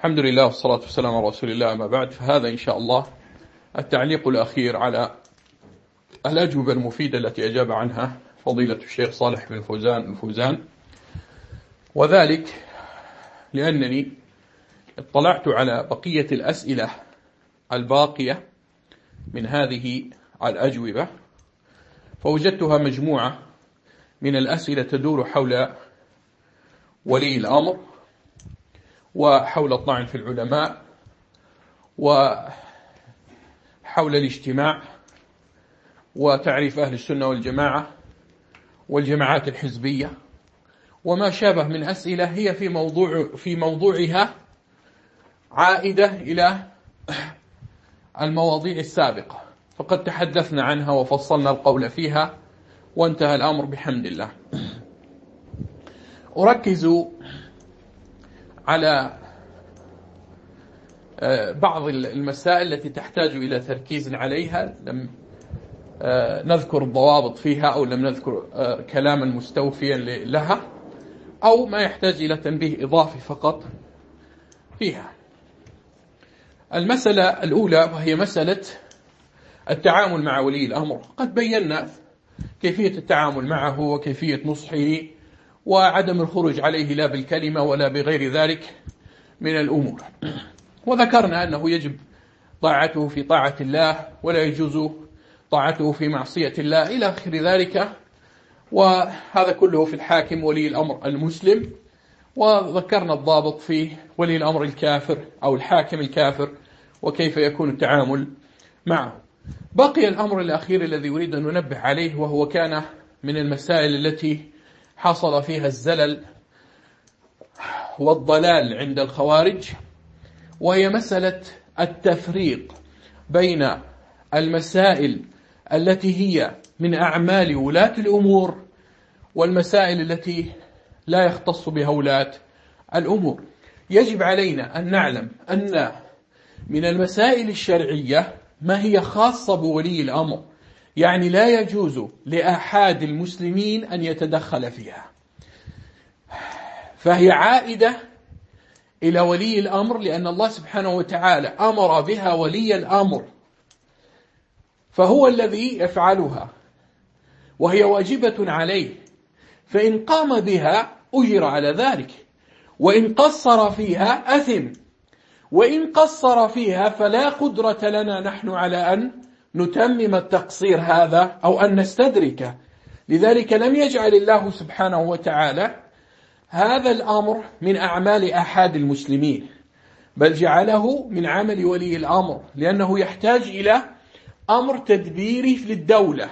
الحمد لله والصلاة والسلام على رسول الله أما بعد فهذا إن شاء الله التعليق الأخير على الأجوبة المفيدة التي أجاب عنها فضيلة الشيخ صالح بن فوزان الفوزان وذلك لأنني اطلعت على بقية الأسئلة الباقية من هذه الأجوبة فوجدتها مجموعة من الأسئلة تدور حول ولي الأمر وحول الطعن في العلماء وحول الاجتماع وتعريف أهل السنة والجماعة والجماعات الحزبية. وما شابه من أسئلة هي في موضوع في موضوعها عائدة إلى المواضيع السابقة. فقد تحدثنا عنها وفصلنا القول فيها وانتهى الأمر بحمد الله. أركز على آه، بعض المسائل التي تحتاج إلى تركيز عليها. لم آه، نذكر الضوابط فيها أو لم نذكر آه، كلاما مستوفيا لها أو ما يحتاج إلى تنبيه إضافي فقط فيها. المسألة الأولى وهي مسألة التعامل مع ولي الأمر. قد بينا كيفية التعامل معه وكيفية نصحه وعدم الخروج عليه لا بالكلمة ولا بغير ذلك من الأمور. وذكرنا أنه يجب طاعته في طاعة الله ولا يجوز طاعته في معصية الله إلى آخر ذلك. وهذا كله في الحاكم ولي الأمر المسلم. وذكرنا الضابط في ولي الأمر الكافر أو الحاكم الكافر وكيف يكون التعامل معه. بقي الأمر الأخير الذي أريد أن ننبه عليه وهو كان من المسائل التي حصل فيها الزلل والضلال عند الخوارج وهي مسألة التفريق بين المسائل التي هي من أعمال ولاة الأمور والمسائل التي لا يختص بها ولاة الأمور. يجب علينا أن نعلم أن من المسائل الشرعية ما هي خاصة بولي الأمر. يعني لا يجوز لأحد المسلمين أن يتدخل فيها. فهي عائدة إلى ولي الأمر لأن الله سبحانه وتعالى أمر بها ولي الأمر. فهو الذي يفعلها وهي واجبة عليه. فإن قام بها أجر على ذلك. وإن قصر فيها أثم. وإن قصر فيها فلا قدرة لنا نحن على أن نتمم التقصير هذا أو أن نستدركه لذلك لم يجعل الله سبحانه وتعالى هذا الأمر من أعمال أحد المسلمين بل جعله من عمل ولي الأمر لأنه يحتاج إلى أمر تدبيري للدولة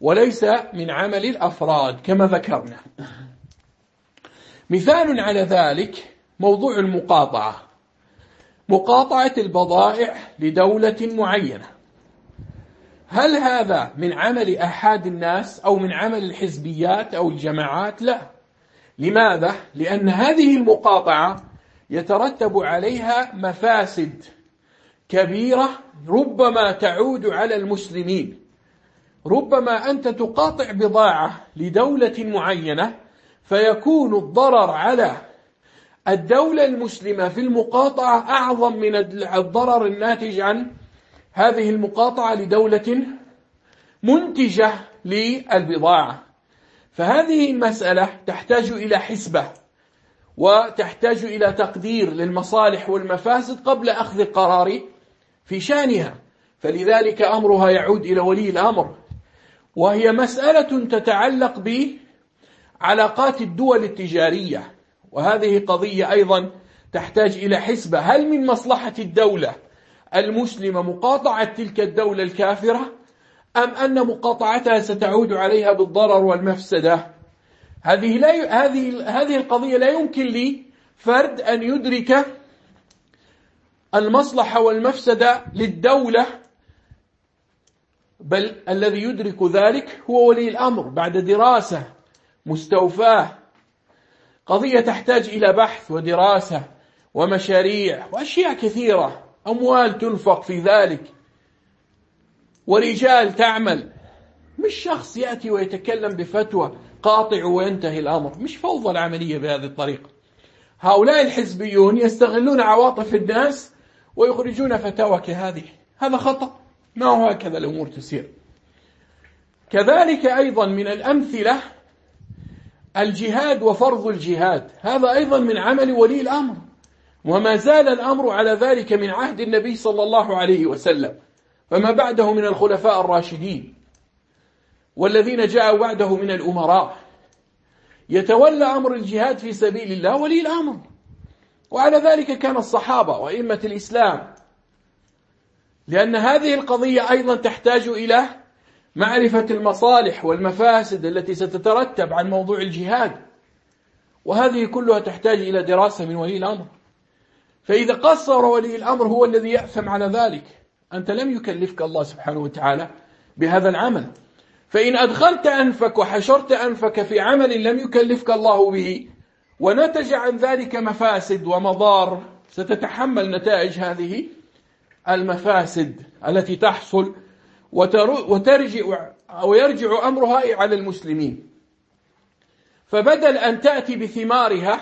وليس من عمل الأفراد كما ذكرنا. مثال على ذلك موضوع المقاطعة. مقاطعة البضائع لدولة معينة. هل هذا من عمل أحد الناس أو من عمل الحزبيات أو الجماعات؟ لا. لماذا؟ لأن هذه المقاطعة يترتب عليها مفاسد كبيرة ربما تعود على المسلمين. ربما أنت تقاطع بضاعة لدولة معينة فيكون الضرر على الدولة المسلمة في المقاطعة أعظم من الضرر الناتج عن هذه المقاطعة لدولة منتجة للبضاعة. فهذه المسألة تحتاج إلى حسبة وتحتاج إلى تقدير للمصالح والمفاسد قبل أخذ القرار في شأنها. فلذلك أمرها يعود إلى ولي الأمر. وهي مسألة تتعلق بعلاقات الدول التجارية. وهذه قضية أيضا تحتاج إلى حسبة. هل من مصلحة الدولة المسلمة مقاطعة تلك الدولة الكافرة؟ أم أن مقاطعتها ستعود عليها بالضرر والمفسدة؟ هذه لا هذه هذه القضية لا يمكن لي فرد أن يدرك المصلحة والمفسدة للدولة بل الذي يدرك ذلك هو ولي الأمر بعد دراسة مستوفاة. قضية تحتاج إلى بحث ودراسة ومشاريع وأشياء كثيرة. أموال تنفق في ذلك ورجال تعمل. مش شخص يأتي ويتكلم بفتوى قاطع وينتهي الأمر. مش فوضى العملية بهذه الطريقة. هؤلاء الحزبيون يستغلون عواطف الناس ويخرجون فتاوى كهذه. هذا خطأ. ما هو هكذا الأمور تسير. كذلك أيضا من الأمثلة الجهاد وفرض الجهاد. هذا أيضا من عمل ولي الأمر. وما زال الأمر على ذلك من عهد النبي صلى الله عليه وسلم. فما بعده من الخلفاء الراشدين والذين جاءوا بعده من الأمراء. يتولى أمر الجهاد في سبيل الله ولي الأمر. وعلى ذلك كان الصحابة وإمة الإسلام. لأن هذه القضية أيضا تحتاج إلى معرفة المصالح والمفاسد التي ستترتب عن موضوع الجهاد. وهذه كلها تحتاج إلى دراسة من ولي الأمر. فإذا قصر ولي الأمر هو الذي يأثم على ذلك. أنت لم يكلفك الله سبحانه وتعالى بهذا العمل. فإن أدخلت أنفك وحشرت أنفك في عمل لم يكلفك الله به ونتج عن ذلك مفاسد ومضار ستتحمل نتائج هذه المفاسد التي تحصل وترجع أو يرجع أمرها على المسلمين. فبدل أن تأتي بثمارها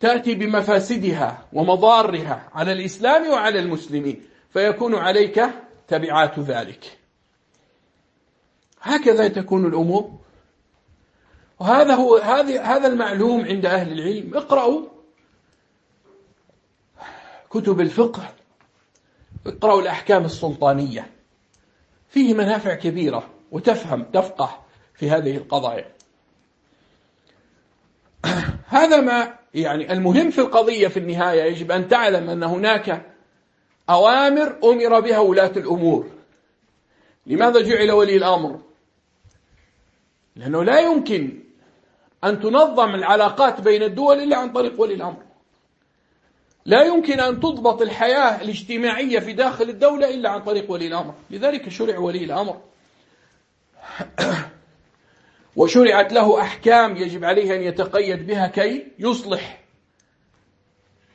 تأتي بمفاسدها ومضارها على الإسلام وعلى المسلمين فيكون عليك تبعات ذلك. هكذا تكون الأمور. وهذا هو هذا المعلوم عند أهل العلم. اقرأوا كتب الفقه اقرأوا الأحكام السلطانية. فيه منافع كبيرة وتفهم تفقه في هذه القضايا. هذا ما يعني المهم في القضية في النهاية يجب أن تعلم أن هناك أوامر أمر بها ولاة الأمور. لماذا جعل ولي الأمر؟ لأنه لا يمكن أن تنظم العلاقات بين الدول إلا عن طريق ولي الأمر. لا يمكن أن تضبط الحياة الاجتماعية في داخل الدولة إلا عن طريق ولي الأمر. لذلك شرع ولي الأمر. وشرعت له أحكام يجب عليه أن يتقيد بها كي يصلح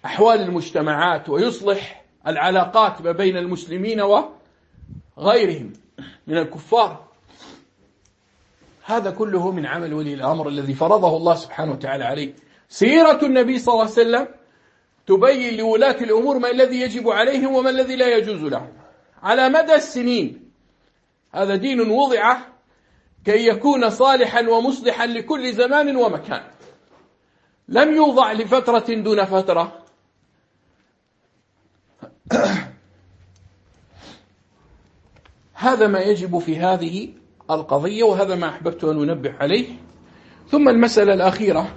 أحوال المجتمعات ويصلح العلاقات ما بين المسلمين وغيرهم من الكفار. هذا كله من عمل ولي الأمر الذي فرضه الله سبحانه وتعالى عليه. سيرة النبي صلى الله عليه وسلم تبين لولاة الأمور ما الذي يجب عليهم وما الذي لا يجوز لهم. على مدى السنين هذا دين وضع كي يكون صالحا ومصلحا لكل زمان ومكان. لم يوضع لفترة دون فترة. هذا ما يجب في هذه القضية وهذا ما أحببت أن أنبه عليه. ثم المسألة الأخيرة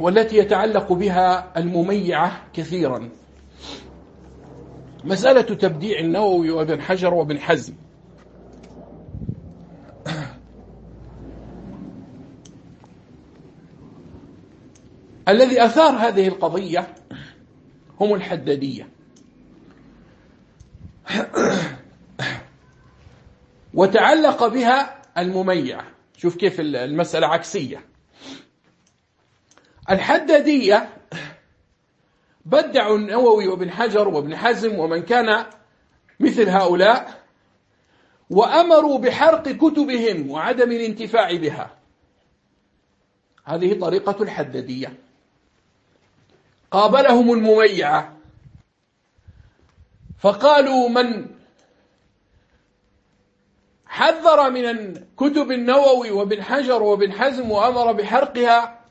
والتي يتعلق بها المميعة كثيرا. مسألة تبديع النووي وابن حجر وابن حزم. الذي أثار هذه القضية هم الحدادية. وتعلق بها المميع. شوف كيف المسألة عكسية. الحدادية بدعوا النووي وابن حجر وابن حزم ومن كان مثل هؤلاء وأمروا بحرق كتبهم وعدم الانتفاع بها. هذه طريقة الحدادية. قابلهم المميعة. فقالوا من حذر من كتب النووي وابن حجر وابن حزم وأمر بحرقها؟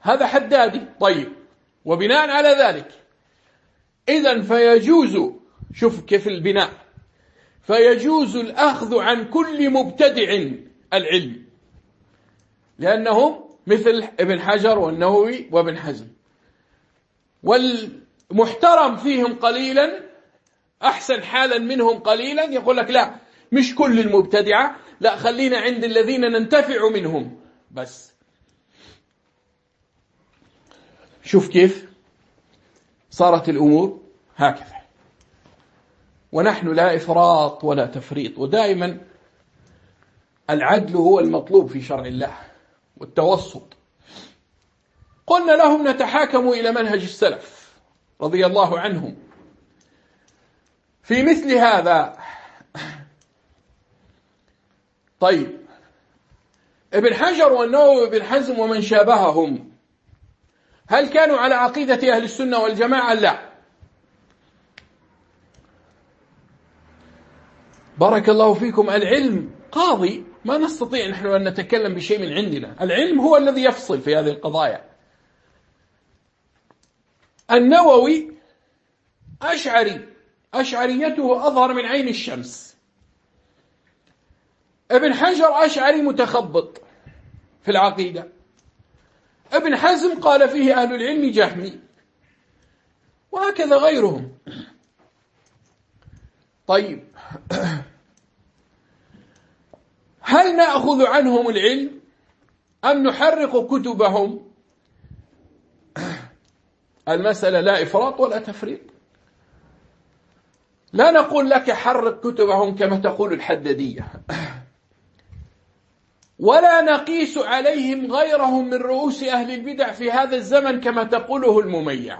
هذا حدادي. طيب. وبناء على ذلك إذا فيجوز شوف كيف البناء فيجوز الأخذ عن كل مبتدع العلم لأنهم مثل ابن حجر والنووي وابن حزم. والمحترم فيهم قليلا أحسن حالا منهم قليلا يقول لك لا مش كل المبتدعة لا خلينا عند الذين ننتفع منهم. بس. شوف كيف صارت الأمور هكذا. ونحن لا إفراط ولا تفريط ودائما العدل هو المطلوب في شرع الله. والتوسط. قلنا لهم نتحاكم إلى منهج السلف رضي الله عنهم. في مثل هذا طيب ابن حجر والنووي وابن حزم ومن شابههم هل كانوا على عقيدة أهل السنة والجماعة؟ لا. بارك الله فيكم العلم قاضي ما نستطيع نحن أن نتكلم بشيء من عندنا. العلم هو الذي يفصل في هذه القضايا. النووي أشعري أشعريته أظهر من عين الشمس. ابن حجر أشعري متخبط في العقيدة. ابن حزم قال فيه أهل العلم جهمي. وهكذا غيرهم. طيب. هل نأخذ عنهم العلم أم نحرق كتبهم؟ المسألة لا إفراط ولا تفريط. لا نقول لك حرق كتبهم كما تقول الحددية ولا نقيس عليهم غيرهم من رؤوس أهل البدع في هذا الزمن كما تقوله المميع.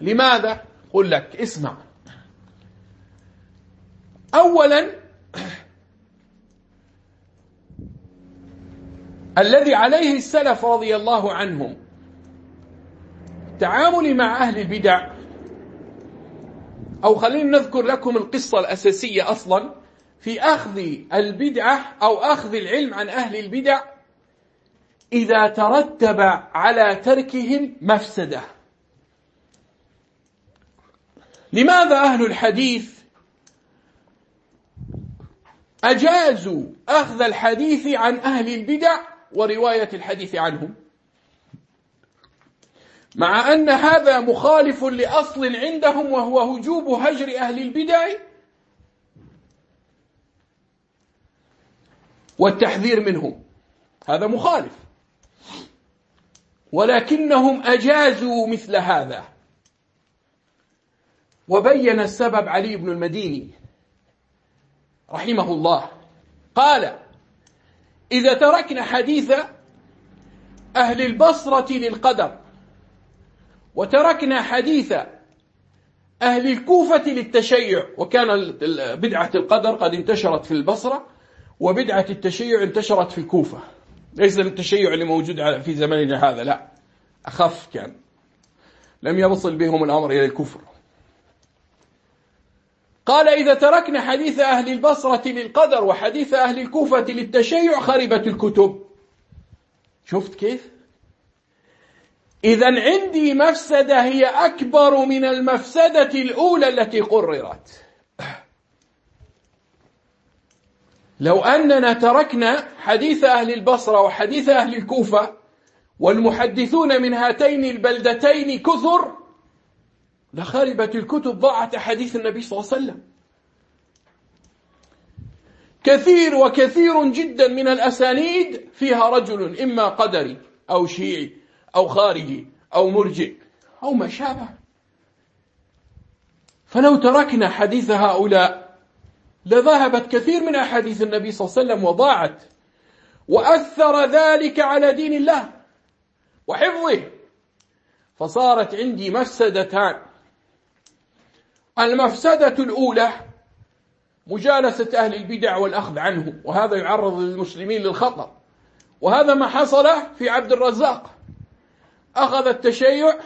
لماذا؟ قل لك اسمع. أولا الذي عليه السلف رضي الله عنهم. تعامل مع أهل البدع. أو خلينا نذكر لكم القصة الأساسية أصلا. في أخذ البدعة أو أخذ العلم عن أهل البدع إذا ترتب على تركهم مفسدة. لماذا أهل الحديث أجازوا أخذ الحديث عن أهل البدع؟ ورواية الحديث عنهم. مع أن هذا مخالف لأصل عندهم وهو هجوب هجر أهل البدع والتحذير منهم. هذا مخالف. ولكنهم أجازوا مثل هذا. وبين السبب علي بن المديني رحمه الله. قال إذا تركنا حديث أهل البصرة للقدر وتركنا حديث أهل الكوفة للتشيع وكان بدعة القدر قد انتشرت في البصرة وبدعة التشيع انتشرت في الكوفة. ليس التشيع اللي موجود في زماننا هذا لا. أخف كان. لم يوصل بهم الأمر إلى الكفر. قال إذا تركنا حديث أهل البصرة للقدر وحديث أهل الكوفة للتشيع خربت الكتب شفت كيف؟ إذا عندي مفسدة هي أكبر من المفسدة الأولى التي قررت لو أننا تركنا حديث أهل البصرة وحديث أهل الكوفة والمحدثون من هاتين البلدتين كثر لخربت الكتب ضاعت أحاديث النبي صلى الله عليه وسلم. كثير وكثير جدا من الأسانيد فيها رجل إما قدري أو شيعي أو خارجي أو مرجئ أو ما شابه. فلو تركنا حديث هؤلاء لذهبت كثير من أحاديث النبي صلى الله عليه وسلم وضاعت وأثر ذلك على دين الله وحفظه. فصارت عندي مفسدتان. المفسدة الأولى مجالسة أهل البدع والأخذ عنهم وهذا يعرض المسلمين للخطر. وهذا ما حصل في عبد الرزاق. أخذ التشيع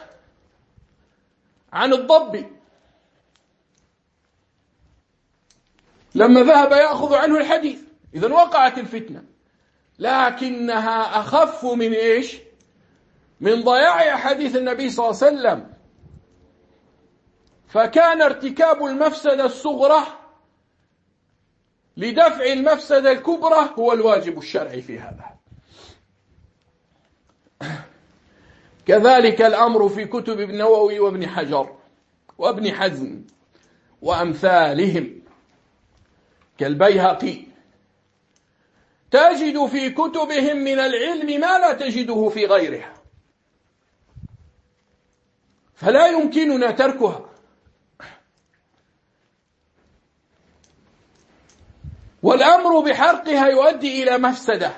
عن الضب. لما ذهب يأخذ عنه الحديث. إذا وقعت الفتنة. لكنها أخف من إيش؟ من ضياع أحاديث النبي صلى الله عليه وسلم. فكان ارتكاب المفسدة الصغرى لدفع المفسدة الكبرى هو الواجب الشرعي في هذا. كذلك الأمر في كتب ابن نووي وابن حجر وابن حزم وأمثالهم كالبيهقي. تجد في كتبهم من العلم ما لا تجده في غيرها. فلا يمكننا تركها. والأمر بحرقها يؤدي إلى مفسدة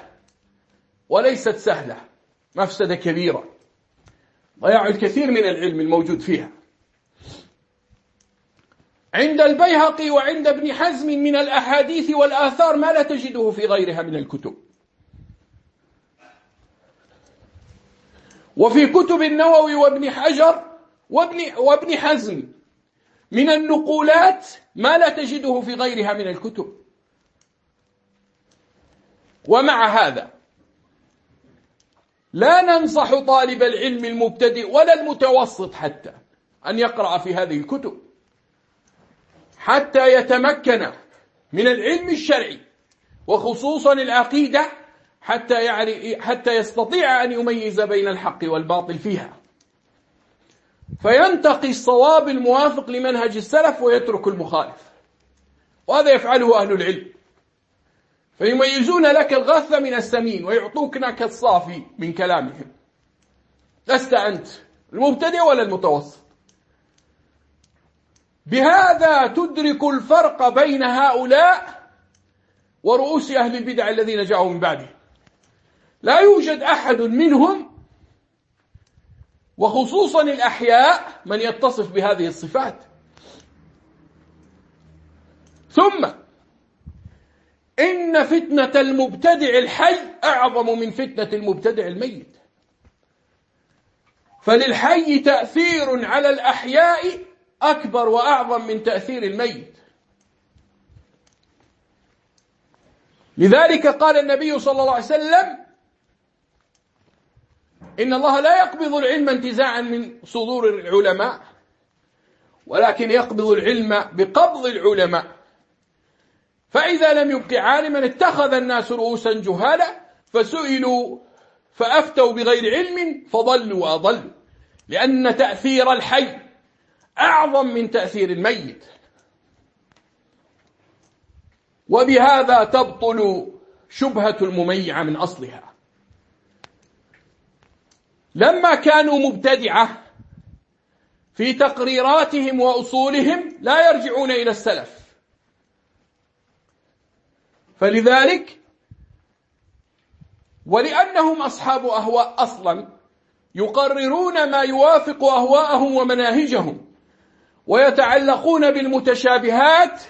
وليست سهلة مفسدة كبيرة. ضياع الكثير من العلم الموجود فيها. عند البيهقي وعند ابن حزم من الأحاديث والآثار ما لا تجده في غيرها من الكتب. وفي كتب النووي وابن حجر وابن, وابن حزم من النقولات ما لا تجده في غيرها من الكتب. ومع هذا لا ننصح طالب العلم المبتدئ ولا المتوسط حتى أن يقرأ في هذه الكتب حتى يتمكن من العلم الشرعي وخصوصا العقيدة حتى يعني حتى يستطيع أن يميز بين الحق والباطل فيها. فينتقي الصواب الموافق لمنهج السلف ويترك المخالف. وهذا يفعله أهل العلم. فيميزون لك الغث من السمين ويعطوك لك الصافي من كلامهم. لست أنت المبتدئ ولا المتوسط. بهذا تدرك الفرق بين هؤلاء ورؤوس أهل البدع الذين جاءوا من بعده لا يوجد أحد منهم وخصوصا الأحياء من يتصف بهذه الصفات. ثم إن فتنة المبتدع الحي أعظم من فتنة المبتدع الميت. فللحي تأثير على الأحياء أكبر وأعظم من تأثير الميت. لذلك قال النبي صلى الله عليه وسلم إن الله لا يقبض العلم انتزاعا من صدور العلماء ولكن يقبض العلم بقبض العلماء. فإذا لم يبق عالما اتخذ الناس رؤوسا جهالا فسئلوا فأفتوا بغير علم فضلوا وأضلوا. لأن تأثير الحي أعظم من تأثير الميت. وبهذا تبطل شبهة المميعة من أصلها. لما كانوا مبتدعة في تقريراتهم وأصولهم لا يرجعون إلى السلف. فلذلك ولأنهم أصحاب أهواء أصلا يقررون ما يوافق أهواءهم ومناهجهم ويتعلقون بالمتشابهات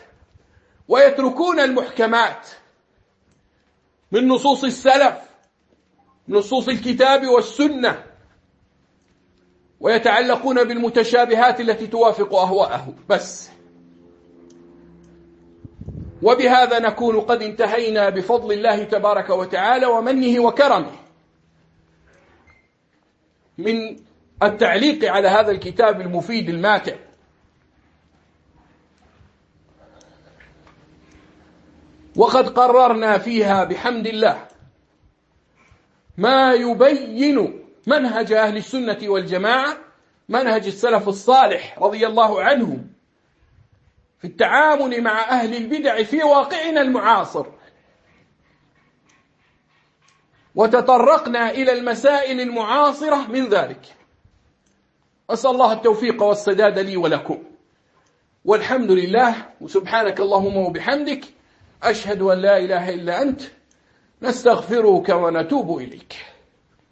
ويتركون المحكمات من نصوص السلف نصوص الكتاب والسنة ويتعلقون بالمتشابهات التي توافق أهواءه بس وبهذا نكون قد انتهينا بفضل الله تبارك وتعالى ومنه وكرمه. من التعليق على هذا الكتاب المفيد الماتع. وقد قررنا فيها بحمد الله ما يبين منهج أهل السنة والجماعة منهج السلف الصالح رضي الله عنهم. في التعامل مع أهل البدع في واقعنا المعاصر. وتطرقنا إلى المسائل المعاصرة من ذلك. أسأل الله التوفيق والسداد لي ولكم. والحمد لله. وسبحانك اللهم وبحمدك. أشهد أن لا إله إلا أنت. نستغفرك ونتوب إليك.